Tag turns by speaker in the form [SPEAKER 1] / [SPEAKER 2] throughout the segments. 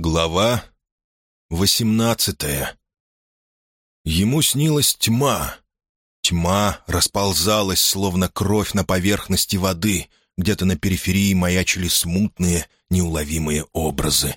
[SPEAKER 1] Глава восемнадцатая. Ему снилась тьма. Тьма расползалась, словно кровь на поверхности воды. Где-то на периферии маячили смутные, неуловимые образы.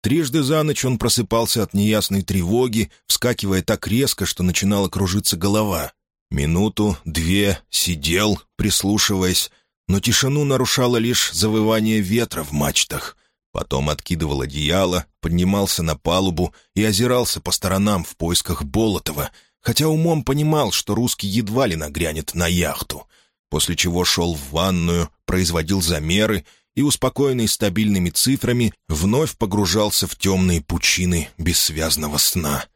[SPEAKER 1] Трижды за ночь он просыпался от неясной тревоги, вскакивая так резко, что начинала кружиться голова. Минуту, две, сидел, прислушиваясь, но тишину нарушало лишь завывание ветра в мачтах. Потом откидывал одеяло, поднимался на палубу и озирался по сторонам в поисках Болотова, хотя умом понимал, что русский едва ли нагрянет на яхту. После чего шел в ванную, производил замеры и, успокоенный стабильными цифрами, вновь погружался в темные пучины бессвязного сна.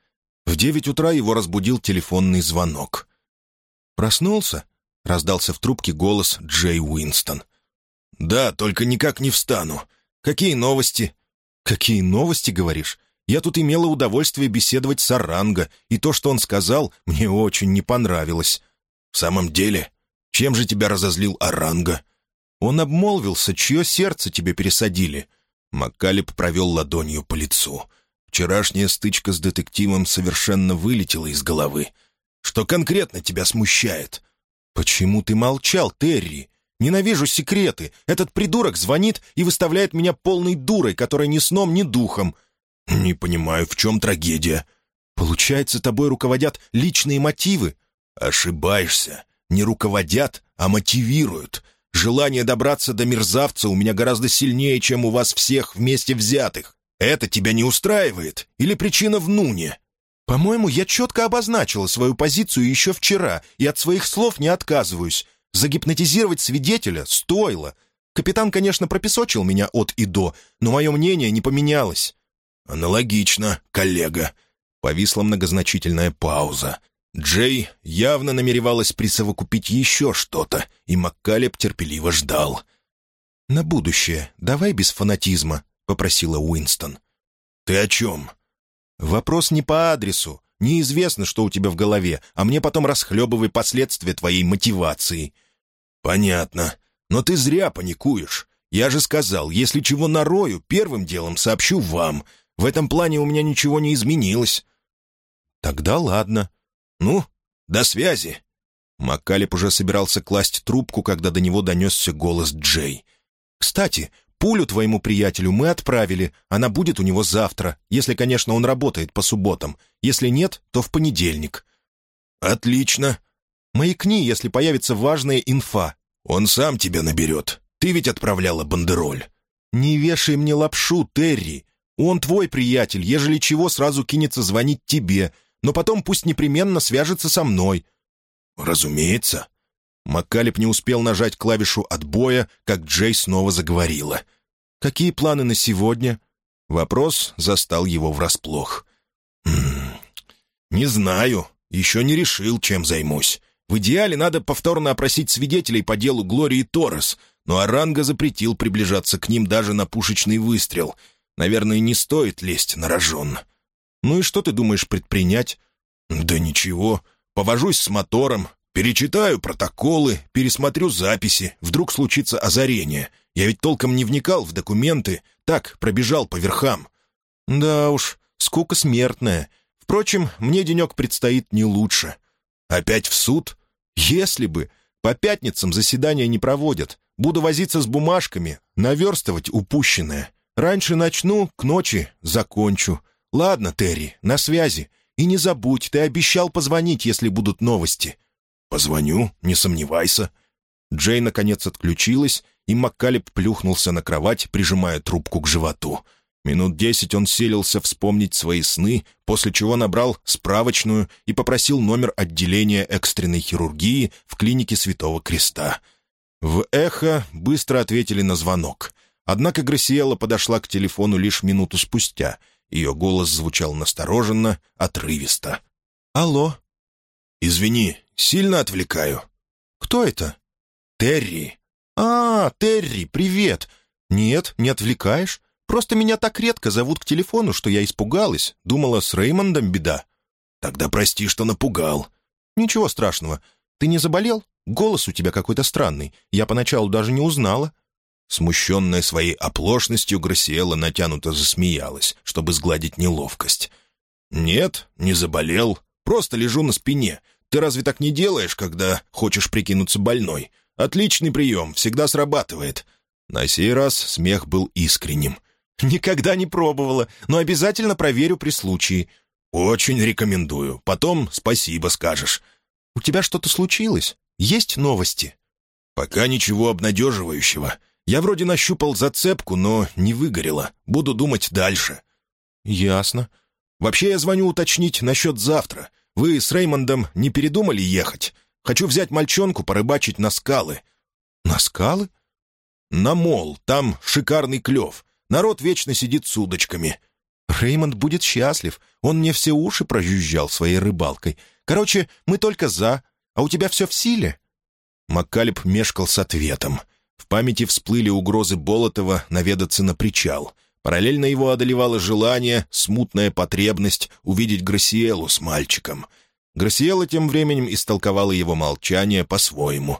[SPEAKER 1] В девять утра его разбудил телефонный звонок. «Проснулся?» — раздался в трубке голос Джей Уинстон. «Да, только никак не встану. «Какие новости?» «Какие новости, говоришь? Я тут имела удовольствие беседовать с Аранго, и то, что он сказал, мне очень не понравилось». «В самом деле? Чем же тебя разозлил Аранго?» «Он обмолвился, чье сердце тебе пересадили». Маккалеб провел ладонью по лицу. Вчерашняя стычка с детективом совершенно вылетела из головы. «Что конкретно тебя смущает?» «Почему ты молчал, Терри? Ненавижу секреты. Этот придурок звонит и выставляет меня полной дурой, которая ни сном, ни духом. Не понимаю, в чем трагедия. Получается, тобой руководят личные мотивы? Ошибаешься. Не руководят, а мотивируют. Желание добраться до мерзавца у меня гораздо сильнее, чем у вас всех вместе взятых. Это тебя не устраивает? Или причина в Нуне?» «По-моему, я четко обозначила свою позицию еще вчера и от своих слов не отказываюсь. Загипнотизировать свидетеля стоило. Капитан, конечно, пропесочил меня от и до, но мое мнение не поменялось. «Аналогично, коллега». Повисла многозначительная пауза. Джей явно намеревалась присовокупить еще что-то, и Маккалеб терпеливо ждал. «На будущее давай без фанатизма», — попросила Уинстон. «Ты о чем?» «Вопрос не по адресу. Неизвестно, что у тебя в голове, а мне потом расхлебывай последствия твоей мотивации. «Понятно. Но ты зря паникуешь. Я же сказал, если чего нарою, первым делом сообщу вам. В этом плане у меня ничего не изменилось». «Тогда ладно. Ну, до связи». Маккалеб уже собирался класть трубку, когда до него донесся голос Джей. «Кстати, пулю твоему приятелю мы отправили. Она будет у него завтра, если, конечно, он работает по субботам. Если нет, то в понедельник». «Отлично. Маякни, если появится важная инфа. Он сам тебя наберет. Ты ведь отправляла бандероль. Не вешай мне лапшу, Терри. Он твой приятель, ежели чего, сразу кинется звонить тебе, но потом пусть непременно свяжется со мной». «Разумеется». Маккалеб не успел нажать клавишу отбоя, как Джей снова заговорила. «Какие планы на сегодня?» Вопрос застал его врасплох. «Не знаю. Еще не решил, чем займусь. В идеале надо повторно опросить свидетелей по делу Глории Торрес, но Аранга запретил приближаться к ним даже на пушечный выстрел. Наверное, не стоит лезть на рожон. Ну и что ты думаешь предпринять? Да ничего. Повожусь с мотором, перечитаю протоколы, пересмотрю записи. Вдруг случится озарение. Я ведь толком не вникал в документы, так, пробежал по верхам. Да уж, скука смертная. Впрочем, мне денек предстоит не лучше. Опять в суд? Если бы. По пятницам заседания не проводят. Буду возиться с бумажками, наверстывать упущенное. Раньше начну, к ночи закончу. Ладно, Терри, на связи. И не забудь, ты обещал позвонить, если будут новости. Позвоню, не сомневайся. Джей, наконец, отключилась, и Маккалеб плюхнулся на кровать, прижимая трубку к животу. Минут десять он селился вспомнить свои сны, после чего набрал справочную и попросил номер отделения экстренной хирургии в клинике Святого Креста. В «Эхо» быстро ответили на звонок. Однако Грасиэла подошла к телефону лишь минуту спустя. Ее голос звучал настороженно, отрывисто. «Алло?» «Извини, сильно отвлекаю». «Кто это?» «Терри». «А, Терри, привет!» «Нет, не отвлекаешь. Просто меня так редко зовут к телефону, что я испугалась. Думала, с Реймондом беда. Тогда прости, что напугал. Ничего страшного. Ты не заболел? Голос у тебя какой-то странный. Я поначалу даже не узнала. Смущенная своей оплошностью, Грасиэла натянуто засмеялась, чтобы сгладить неловкость. «Нет, не заболел. Просто лежу на спине. Ты разве так не делаешь, когда хочешь прикинуться больной? Отличный прием, всегда срабатывает». На сей раз смех был искренним. «Никогда не пробовала, но обязательно проверю при случае». «Очень рекомендую. Потом спасибо скажешь». «У тебя что-то случилось? Есть новости?» «Пока ничего обнадеживающего. Я вроде нащупал зацепку, но не выгорело. Буду думать дальше». «Ясно. Вообще я звоню уточнить насчет завтра. Вы с Реймондом не передумали ехать? Хочу взять мальчонку порыбачить на скалы». «На скалы?» «На мол. Там шикарный клев. Народ вечно сидит с удочками». «Реймонд будет счастлив. Он мне все уши прожужжал своей рыбалкой. Короче, мы только за. А у тебя все в силе?» Маккалеб мешкал с ответом. В памяти всплыли угрозы Болотова наведаться на причал. Параллельно его одолевало желание, смутная потребность увидеть Грасиэлу с мальчиком. Грасиэла тем временем истолковала его молчание по-своему.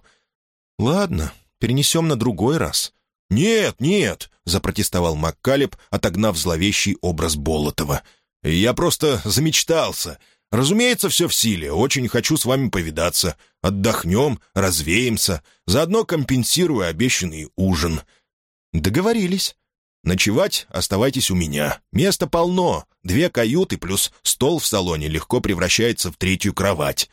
[SPEAKER 1] «Ладно, перенесем на другой раз». «Нет, нет!» — запротестовал Маккалеб, отогнав зловещий образ Болотова. «Я просто замечтался. Разумеется, все в силе. Очень хочу с вами повидаться. Отдохнем, развеемся. Заодно компенсирую обещанный ужин». «Договорились». «Ночевать оставайтесь у меня. Места полно. Две каюты плюс стол в салоне легко превращается в третью кровать».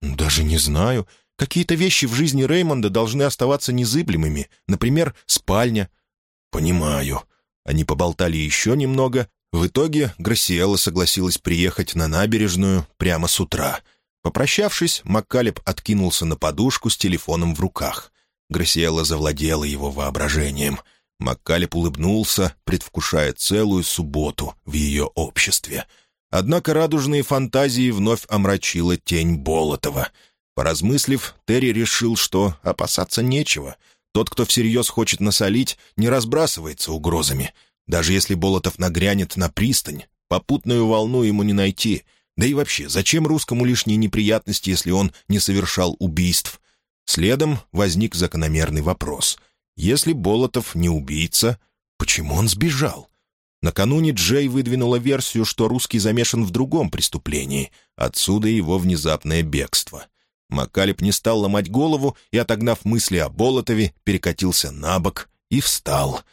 [SPEAKER 1] «Даже не знаю. Какие-то вещи в жизни Реймонда должны оставаться незыблемыми. Например, спальня». «Понимаю». Они поболтали еще немного, в итоге Грасиэла согласилась приехать на набережную прямо с утра. Попрощавшись, Маккалеб откинулся на подушку с телефоном в руках. Грасиэла завладела его воображением. Маккалеб улыбнулся, предвкушая целую субботу в ее обществе. Однако радужные фантазии вновь омрачила тень Болотова. Поразмыслив, Терри решил, что опасаться нечего. Тот, кто всерьез хочет насолить, не разбрасывается угрозами — даже если Болотов нагрянет на пристань, попутную волну ему не найти. Да и вообще, зачем русскому лишние неприятности, если он не совершал убийств? Следом возник закономерный вопрос. Если Болотов не убийца, почему он сбежал? Накануне Джей выдвинула версию, что русский замешан в другом преступлении. Отсюда его внезапное бегство. Макалеб не стал ломать голову и, отогнав мысли о Болотове, перекатился на бок и встал —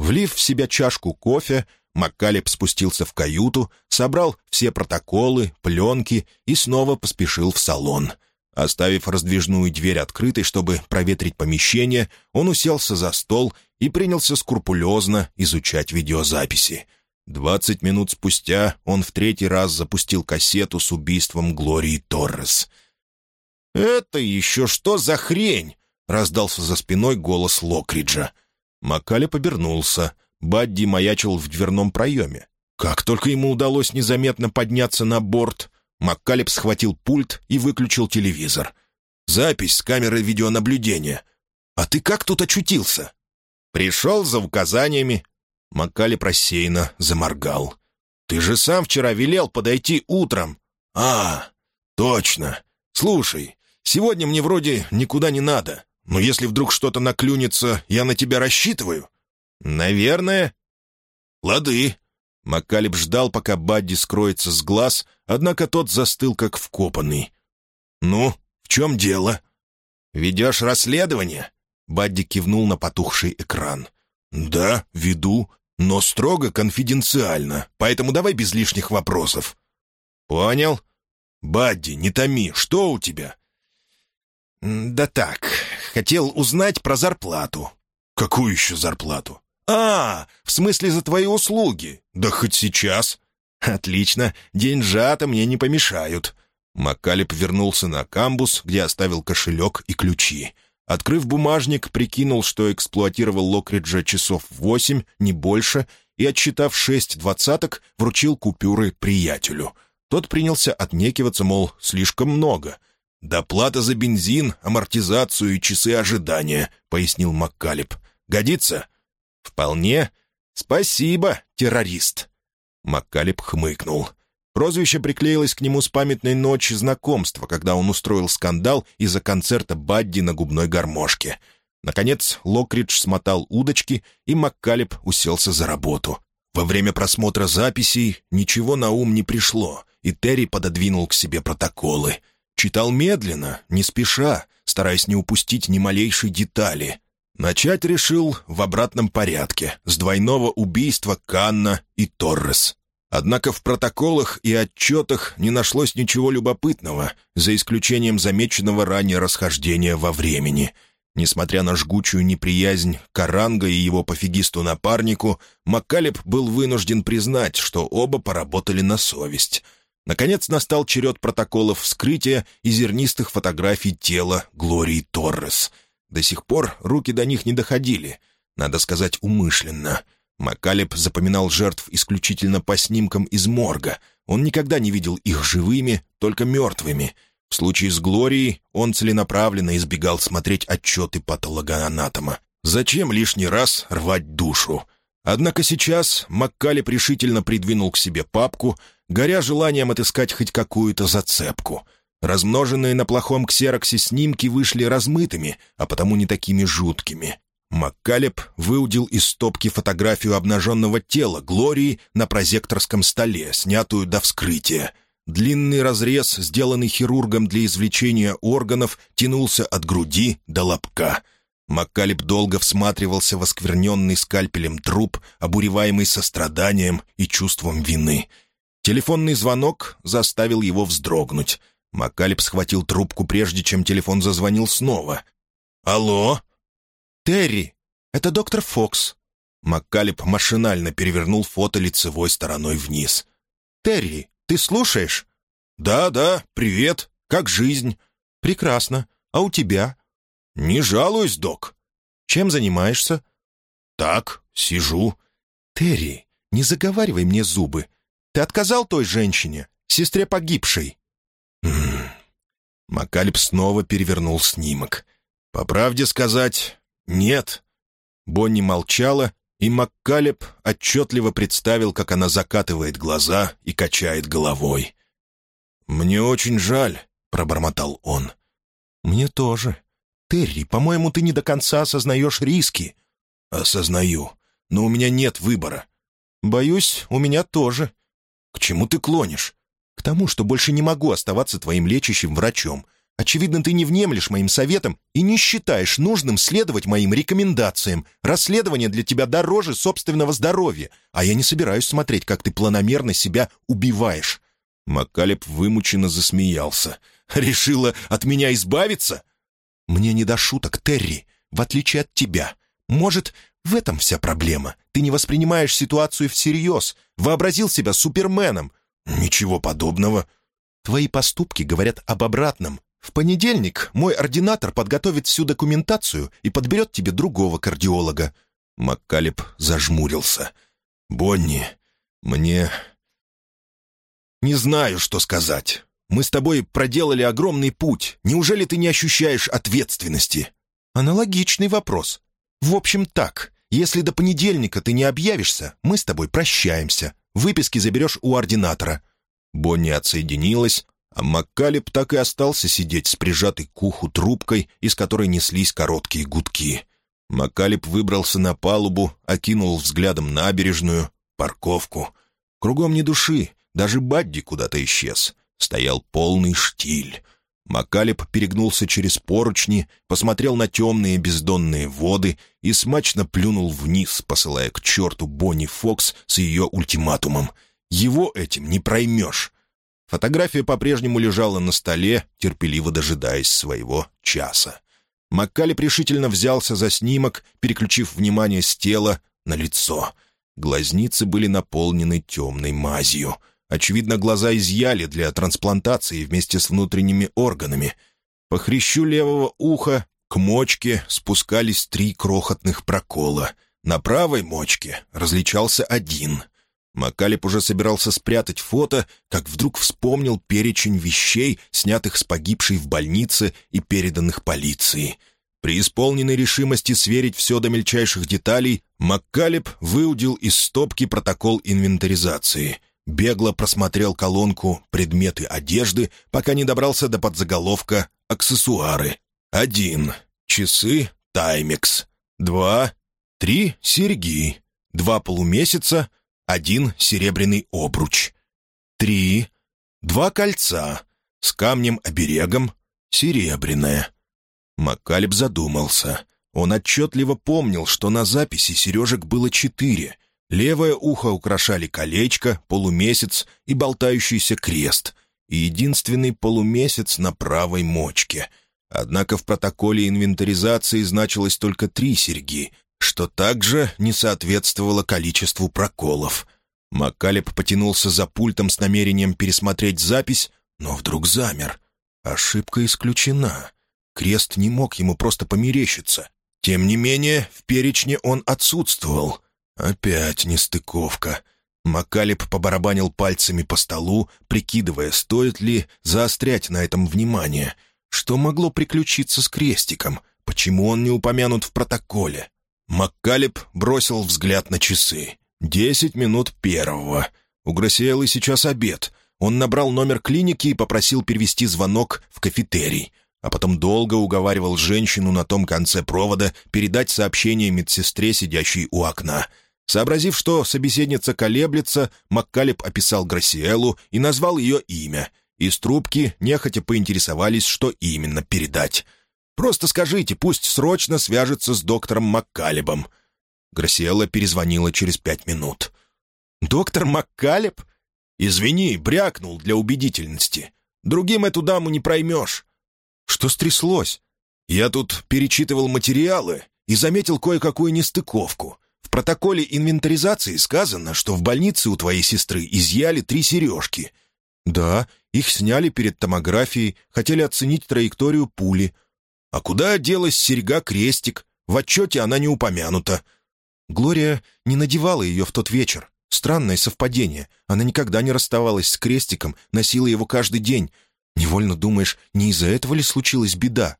[SPEAKER 1] Влив в себя чашку кофе, Маккалеб спустился в каюту, собрал все протоколы, пленки и снова поспешил в салон. Оставив раздвижную дверь открытой, чтобы проветрить помещение, он уселся за стол и принялся скрупулезно изучать видеозаписи. Двадцать минут спустя он в третий раз запустил кассету с убийством Глории Торрес. «Это еще что за хрень?» — раздался за спиной голос Локриджа. Маккале побернулся. Бадди маячил в дверном проеме. Как только ему удалось незаметно подняться на борт, Маккалеб схватил пульт и выключил телевизор. «Запись с камеры видеонаблюдения. А ты как тут очутился?» «Пришел за указаниями». Маккалеб рассеянно заморгал. «Ты же сам вчера велел подойти утром». «А, точно. Слушай, сегодня мне вроде никуда не надо. Но если вдруг что-то наклюнется, я на тебя рассчитываю?» «Наверное». «Лады». Маккалеб ждал, пока Бадди скроется с глаз, однако тот застыл, как вкопанный. «Ну, в чем дело?» «Ведешь расследование?» Бадди кивнул на потухший экран. «Да, веду, но строго конфиденциально, поэтому давай без лишних вопросов». «Понял. Бадди, не томи, что у тебя?» «Да так, хотел узнать про зарплату». «Какую еще зарплату?» «А, в смысле за твои услуги? Да хоть сейчас». «Отлично, деньжата мне не помешают». Маккалеб вернулся на камбус, где оставил кошелек и ключи. Открыв бумажник, прикинул, что эксплуатировал Локриджа часов восемь, не больше, и, отсчитав шесть двадцаток, вручил купюры приятелю. Тот принялся отнекиваться, мол, слишком много — «Доплата за бензин, амортизацию и часы ожидания», — пояснил Маккалеб. «Годится?» «Вполне. Спасибо, террорист». Маккалеб хмыкнул. Прозвище приклеилось к нему с памятной ночи знакомства, когда он устроил скандал из-за концерта Бадди на губной гармошке. Наконец Локридж смотал удочки, и Маккалеб уселся за работу. Во время просмотра записей ничего на ум не пришло, и Терри пододвинул к себе протоколы. Читал медленно, не спеша, стараясь не упустить ни малейшей детали. Начать решил в обратном порядке, с двойного убийства Канна и Торрес. Однако в протоколах и отчетах не нашлось ничего любопытного, за исключением замеченного ранее расхождения во времени. Несмотря на жгучую неприязнь Каранга и его пофигисту-напарнику, Маккалеб был вынужден признать, что оба поработали на совесть. Наконец настал черед протоколов вскрытия и зернистых фотографий тела Глории Торрес. До сих пор руки до них не доходили, надо сказать, умышленно — Макалеб запоминал жертв исключительно по снимкам из морга. Он никогда не видел их живыми, только мертвыми. В случае с Глорией он целенаправленно избегал смотреть отчеты патологоанатома. Зачем лишний раз рвать душу? Однако сейчас Маккалеб решительно придвинул к себе папку, горя желанием отыскать хоть какую-то зацепку. Размноженные на плохом ксероксе снимки вышли размытыми, а потому не такими жуткими. Маккалеб выудил из стопки фотографию обнаженного тела Глории на прозекторском столе, снятую до вскрытия. Длинный разрез, сделанный хирургом для извлечения органов, тянулся от груди до лобка. Маккалеб долго всматривался в оскверненный скальпелем труп, обуреваемый состраданием и чувством вины. Телефонный звонок заставил его вздрогнуть. Маккалеб схватил трубку, прежде чем телефон зазвонил снова. «Алло?»
[SPEAKER 2] «Терри, это доктор Фокс».
[SPEAKER 1] Маккалеб машинально перевернул фото лицевой стороной вниз.
[SPEAKER 2] «Терри, ты слушаешь?»
[SPEAKER 1] «Да, да, привет. Как жизнь?»
[SPEAKER 2] «Прекрасно. А у тебя?»
[SPEAKER 1] «Не жалуюсь, док».
[SPEAKER 2] «Чем занимаешься?»
[SPEAKER 1] «Так, сижу».
[SPEAKER 2] «Терри, не заговаривай мне зубы. Ты отказал той женщине, сестре погибшей?»
[SPEAKER 1] Макалеб снова перевернул снимок. «По правде сказать, «Нет». Бонни молчала, и Маккалеб отчетливо представил, как она закатывает глаза и качает головой. «Мне очень жаль», — пробормотал он.
[SPEAKER 2] «Мне тоже. Терри, по-моему, ты не до конца осознаешь риски».
[SPEAKER 1] «Осознаю, но у меня нет выбора».
[SPEAKER 2] «Боюсь, у меня тоже».
[SPEAKER 1] «К чему ты клонишь?»
[SPEAKER 2] «К тому, что больше не могу оставаться твоим лечащим врачом. Очевидно, ты не внемлешь моим советам и не считаешь нужным следовать моим рекомендациям. Расследование для тебя дороже собственного здоровья, а я не собираюсь смотреть, как ты планомерно себя убиваешь».
[SPEAKER 1] Маккалеб вымученно засмеялся. «Решила от меня избавиться?»
[SPEAKER 2] «Мне не до шуток, Терри, в отличие от тебя. Может, в этом вся проблема. Ты не воспринимаешь ситуацию всерьез, вообразил себя суперменом».
[SPEAKER 1] «Ничего подобного».
[SPEAKER 2] «Твои поступки говорят об обратном. В понедельник мой ординатор подготовит всю документацию и подберет тебе другого кардиолога».
[SPEAKER 1] Маккалеб зажмурился. «Бонни, мне... Не знаю, что сказать. Мы с тобой проделали огромный путь. Неужели ты не ощущаешь ответственности?»
[SPEAKER 2] «Аналогичный вопрос. В общем, так. Если до понедельника ты не объявишься, мы с тобой прощаемся. Выписки заберешь у ординатора».
[SPEAKER 1] Бонни отсоединилась, а Маккалеб так и остался сидеть с прижатой к уху трубкой, из которой неслись короткие гудки. Маккалеб выбрался на палубу, окинул взглядом набережную, парковку. Кругом ни души, даже Бадди куда-то исчез. Стоял полный штиль. Макалеб перегнулся через поручни, посмотрел на темные бездонные воды и смачно плюнул вниз, посылая к черту Бонни Фокс с ее ультиматумом. «Его этим не проймешь. Фотография по-прежнему лежала на столе, терпеливо дожидаясь своего часа. Маккали решительно взялся за снимок, переключив внимание с тела на лицо. Глазницы были наполнены темной мазью. Очевидно, глаза изъяли для трансплантации вместе с внутренними органами. По хрящу левого уха к мочке спускались три крохотных прокола. На правой мочке различался один. Макалеб уже собирался спрятать фото, как вдруг вспомнил перечень вещей, снятых с погибшей в больнице и переданных полиции. При исполненной решимости сверить все до мельчайших деталей, Маккалеб выудил из стопки протокол инвентаризации. Бегло просмотрел колонку «Предметы одежды», пока не добрался до подзаголовка «Аксессуары». Один. Часы, таймекс. Два, три серьги. Два полумесяца, один серебряный обруч. Три, два кольца с камнем-оберегом, серебряное. Маккалеб задумался. Он отчетливо помнил, что на записи сережек было четыре. Левое ухо украшали колечко, полумесяц и болтающийся крест, и единственный полумесяц на правой мочке. Однако в протоколе инвентаризации значилось только три серьги, что также не соответствовало количеству проколов. Маккалеб потянулся за пультом с намерением пересмотреть запись, но вдруг замер. Ошибка исключена. Крест не мог ему просто померещиться. Тем не менее, в перечне он отсутствовал. Опять нестыковка. Макалеб побарабанил пальцами по столу, прикидывая, стоит ли заострять на этом внимание. Что могло приключиться с крестиком? Почему он не упомянут в протоколе? Маккалеб бросил взгляд на часы. «Десять минут первого. У Грасиэлы сейчас обед. Он набрал номер клиники и попросил перевести звонок в кафетерий а потом долго уговаривал женщину на том конце провода передать сообщение медсестре, сидящей у окна. Сообразив, что собеседница колеблется, Маккалеб описал Грасиэлу и назвал ее имя. Из трубки нехотя поинтересовались, что именно передать. «Просто скажите, пусть срочно свяжется с доктором Маккалебом». Грасиэла перезвонила через пять минут. «Доктор Маккалеб?» «Извини, брякнул для убедительности. Другим эту даму не проймешь. Что стряслось? Я тут перечитывал материалы и заметил кое-какую нестыковку. В протоколе инвентаризации сказано, что в больнице у твоей сестры изъяли три сережки. Да, их сняли перед томографией, хотели оценить траекторию пули. А куда делась серьга-крестик? В отчете она не упомянута. Глория не надевала ее в тот вечер. Странное совпадение. Она никогда не расставалась с крестиком, носила его каждый день, Невольно думаешь, не из-за этого ли случилась беда?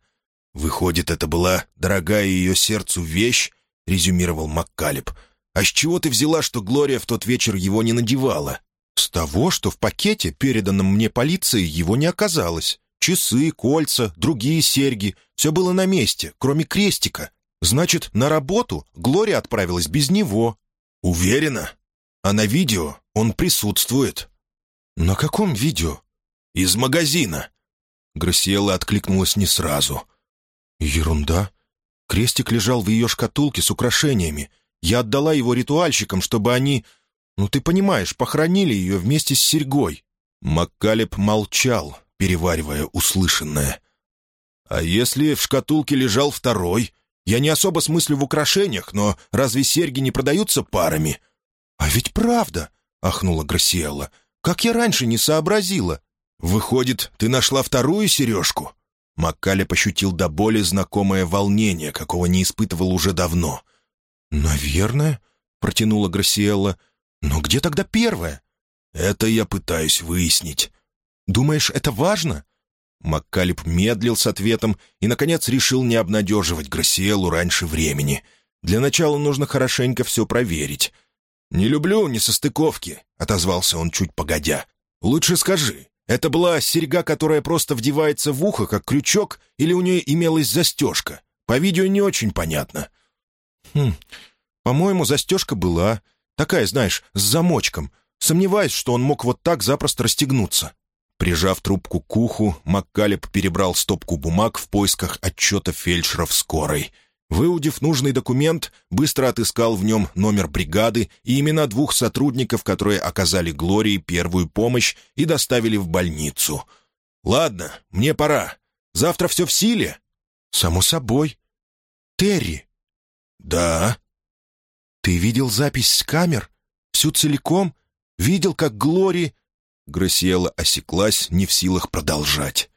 [SPEAKER 1] «Выходит, это была дорогая ее сердцу вещь?» — резюмировал Маккалеб. «А с чего ты взяла, что Глория в тот вечер его не надевала?» «С того, что в пакете, переданном мне полицией, его не оказалось. Часы, кольца, другие серьги — все было на месте, кроме крестика. Значит, на работу Глория отправилась без него». «Уверена? А на видео он присутствует». «На каком видео?» «Из магазина!» Грасиэла откликнулась не сразу. «Ерунда. Крестик лежал в ее шкатулке с украшениями. Я отдала его ритуальщикам, чтобы они... Ну, ты понимаешь, похоронили ее вместе с серьгой». Маккалеб молчал, переваривая услышанное. «А если в шкатулке лежал второй? Я не особо смыслю в украшениях, но разве серьги не продаются парами?» «А ведь правда!» — ахнула Грасиэла. «Как я раньше не сообразила!» «Выходит, ты нашла вторую сережку?» Маккале пощутил до боли знакомое волнение, какого не испытывал уже давно. «Наверное», — протянула Грасиэлла. «Но где тогда первая?» «Это я пытаюсь выяснить». «Думаешь, это важно?» Маккалеб медлил с ответом и, наконец, решил не обнадеживать Грасиэлу раньше времени. Для начала нужно хорошенько все проверить. «Не люблю несостыковки», — отозвался он чуть погодя. «Лучше скажи, это была серьга, которая просто вдевается в ухо, как крючок, или у нее имелась застежка? По видео не очень понятно. Хм, по-моему, застежка была. Такая, знаешь, с замочком. Сомневаюсь, что он мог вот так запросто расстегнуться. Прижав трубку к уху, Маккалеб перебрал стопку бумаг в поисках отчета фельдшера в скорой — Выудив нужный документ, быстро отыскал в нем номер бригады и имена двух сотрудников, которые оказали Глории первую помощь и доставили в больницу. «Ладно, мне пора. Завтра все в силе?» «Само собой». «Терри?» «Да». «Ты видел запись с камер? Всю целиком? Видел, как Глори...» Грасиэла осеклась, не в силах продолжать.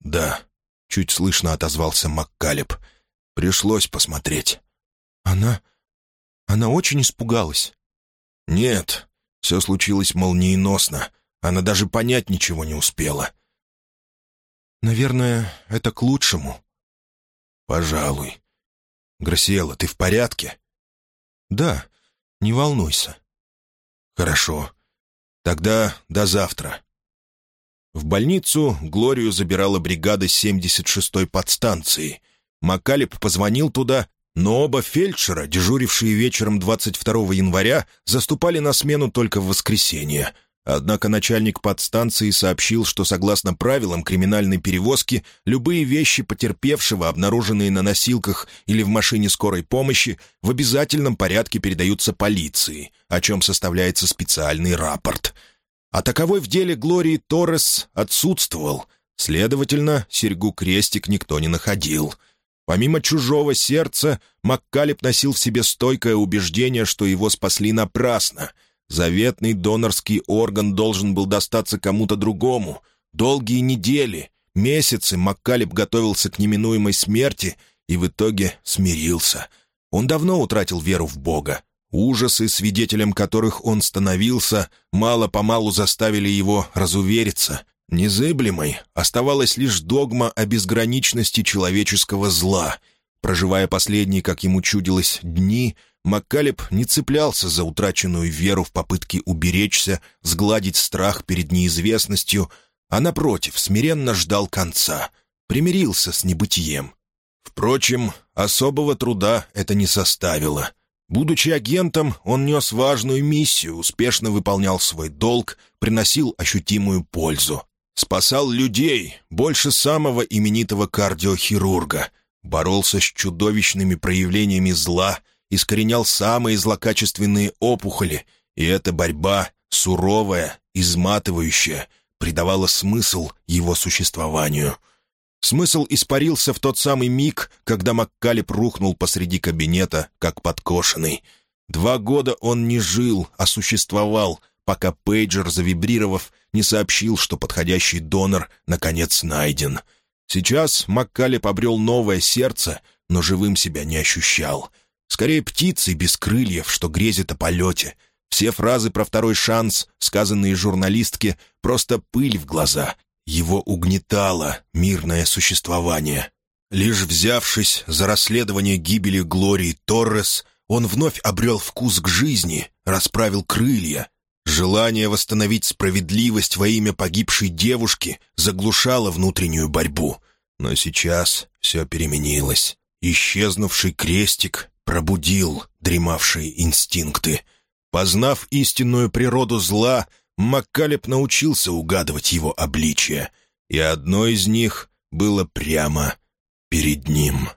[SPEAKER 1] «Да», — чуть слышно отозвался Маккалеб, — Пришлось посмотреть. Она... она очень испугалась. Нет, все случилось молниеносно. Она даже понять ничего не успела. Наверное, это к лучшему. Пожалуй. Грасиэла, ты в порядке? Да, не волнуйся. Хорошо. Тогда до завтра. В больницу Глорию забирала бригада 76-й подстанции — Макалеб позвонил туда, но оба фельдшера, дежурившие вечером 22 января, заступали на смену только в воскресенье — Однако начальник подстанции сообщил, что согласно правилам криминальной перевозки, любые вещи потерпевшего, обнаруженные на носилках или в машине скорой помощи, в обязательном порядке передаются полиции, о чем составляется специальный рапорт. А таковой в деле Глории Торрес отсутствовал. Следовательно, серьгу-крестик никто не находил. Помимо чужого сердца, Маккалеб носил в себе стойкое убеждение, что его спасли напрасно — Заветный донорский орган должен был достаться кому-то другому. Долгие недели, месяцы Маккалеб готовился к неминуемой смерти и в итоге смирился. Он давно утратил веру в Бога. Ужасы, свидетелем которых он становился, мало-помалу заставили его разувериться. Незыблемой оставалась лишь догма о безграничности человеческого зла. Проживая последние, как ему чудилось, дни — Маккалеб не цеплялся за утраченную веру в попытке уберечься, сгладить страх перед неизвестностью, а, напротив, смиренно ждал конца, примирился с небытием. Впрочем, особого труда это не составило. Будучи агентом, он нес важную миссию, успешно выполнял свой долг, приносил ощутимую пользу. Спасал людей, больше самого именитого кардиохирурга, боролся с чудовищными проявлениями зла — искоренял самые злокачественные опухоли, и эта борьба, суровая, изматывающая, придавала смысл его существованию. Смысл испарился в тот самый миг, когда Маккалеб рухнул посреди кабинета, как подкошенный. Два года он не жил, а существовал, пока пейджер, завибрировав, не сообщил, что подходящий донор наконец найден. Сейчас Маккалеб обрел новое сердце, но живым себя не ощущал — Скорее птицей без крыльев, что грезит о полете. Все фразы про второй шанс, сказанные журналистке, просто пыль в глаза. Его угнетало мирное существование. Лишь взявшись за расследование гибели Глории Торрес, он вновь обрел вкус к жизни, расправил крылья. Желание восстановить справедливость во имя погибшей девушки заглушало внутреннюю борьбу. Но сейчас все переменилось. Исчезнувший крестик пробудил дремавшие инстинкты. Познав истинную природу зла, Маккалеб научился угадывать его обличие, и одно из них было прямо перед ним.